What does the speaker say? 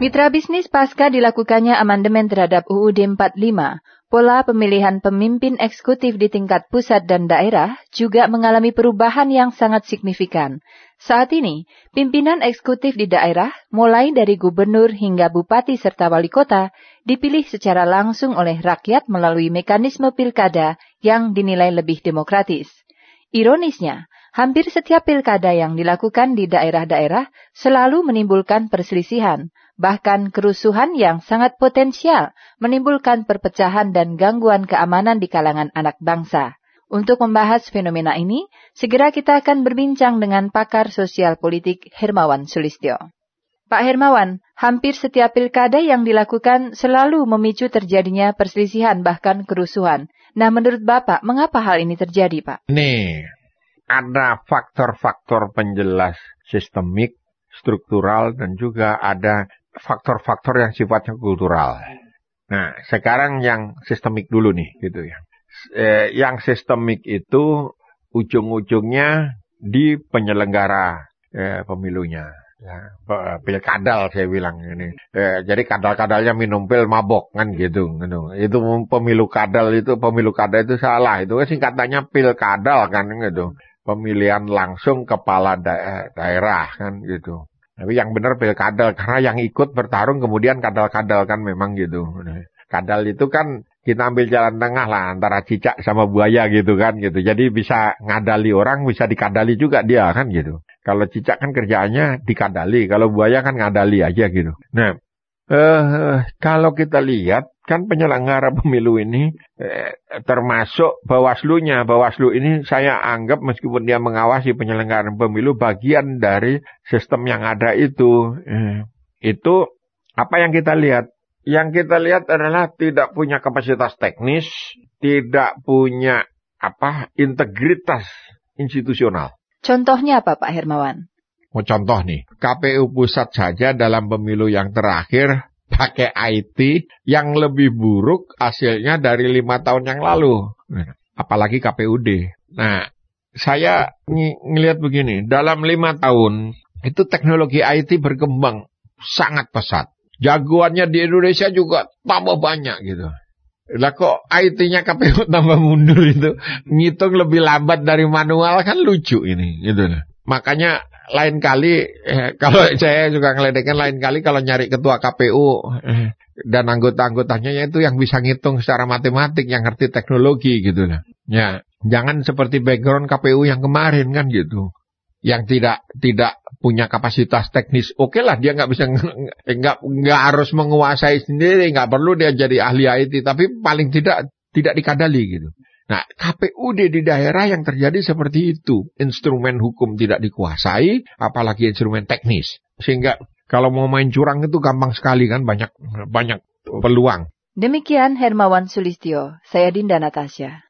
Mitra bisnis pasca dilakukannya amandemen terhadap UUD 45, pola pemilihan pemimpin eksekutif di tingkat pusat dan daerah juga mengalami perubahan yang sangat signifikan. Saat ini, pimpinan eksekutif di daerah, mulai dari gubernur hingga bupati serta wali kota, dipilih secara langsung oleh rakyat melalui mekanisme pilkada yang dinilai lebih demokratis. Ironisnya, hampir setiap pilkada yang dilakukan di daerah-daerah selalu menimbulkan perselisihan, bahkan kerusuhan yang sangat potensial menimbulkan perpecahan dan gangguan keamanan di kalangan anak bangsa. Untuk membahas fenomena ini, segera kita akan berbincang dengan pakar sosial politik Hermawan Sulistyo. Pak Hermawan, hampir setiap pilkada yang dilakukan selalu memicu terjadinya perselisihan bahkan kerusuhan. Nah, menurut Bapak, mengapa hal ini terjadi, Pak? Nih, ada faktor-faktor penjelas sistemik, struktural, dan juga ada faktor-faktor yang sifatnya kultural. Nah, sekarang yang sistemik dulu nih, gitu ya. Eh, yang sistemik itu ujung-ujungnya di penyelenggara eh, pemilunya. Ya, pilkadal saya bilang ini. Eh, jadi kadal-kadalnya minum pil mabok kan gitu, gitu. Itu pemilu kadal itu pemilu kadal itu salah. Itu kan singkatannya pilkadal kan gitu. Pemilihan langsung kepala da daerah kan gitu. Tapi yang benar pilkadal karena yang ikut bertarung kemudian kadal-kadal kan memang gitu. Kadal itu kan kita ambil jalan tengah lah antara cicak sama buaya gitu kan gitu. Jadi bisa ngadali orang, bisa dikadali juga dia kan gitu. Kalau cicak kan kerjaannya dikadali, kalau buaya kan ngadali aja gitu. Nah, eh, kalau kita lihat kan penyelenggara pemilu ini eh, termasuk Bawaslu-nya. Bawaslu ini saya anggap meskipun dia mengawasi penyelenggaraan pemilu bagian dari sistem yang ada itu. Eh, itu apa yang kita lihat? Yang kita lihat adalah tidak punya kapasitas teknis, tidak punya apa integritas institusional. Contohnya apa Pak Hermawan? Mau contoh nih, KPU pusat saja dalam pemilu yang terakhir pakai IT yang lebih buruk hasilnya dari lima tahun yang lalu. Apalagi KPUD. Nah, saya ng ngelihat begini, dalam lima tahun itu teknologi IT berkembang sangat pesat. Jagoannya di Indonesia juga tambah banyak gitu. Lah kok IT-nya KPU tambah mundur itu, ngitung lebih lambat dari manual kan lucu ini gitu. Makanya lain kali eh, kalau saya juga ngeledekkan lain kali kalau nyari ketua KPU eh, dan anggota-anggotanya itu yang bisa ngitung secara matematik yang ngerti teknologi gitu lah. Ya, jangan seperti background KPU yang kemarin kan gitu. Yang tidak tidak punya kapasitas teknis, oke okay lah dia nggak bisa nggak nggak harus menguasai sendiri, nggak perlu dia jadi ahli IT, tapi paling tidak tidak dikadali gitu. Nah, KPUD di daerah yang terjadi seperti itu. Instrumen hukum tidak dikuasai, apalagi instrumen teknis. Sehingga kalau mau main curang itu gampang sekali kan, banyak banyak peluang. Demikian Hermawan Sulistyo, saya Dinda Natasha.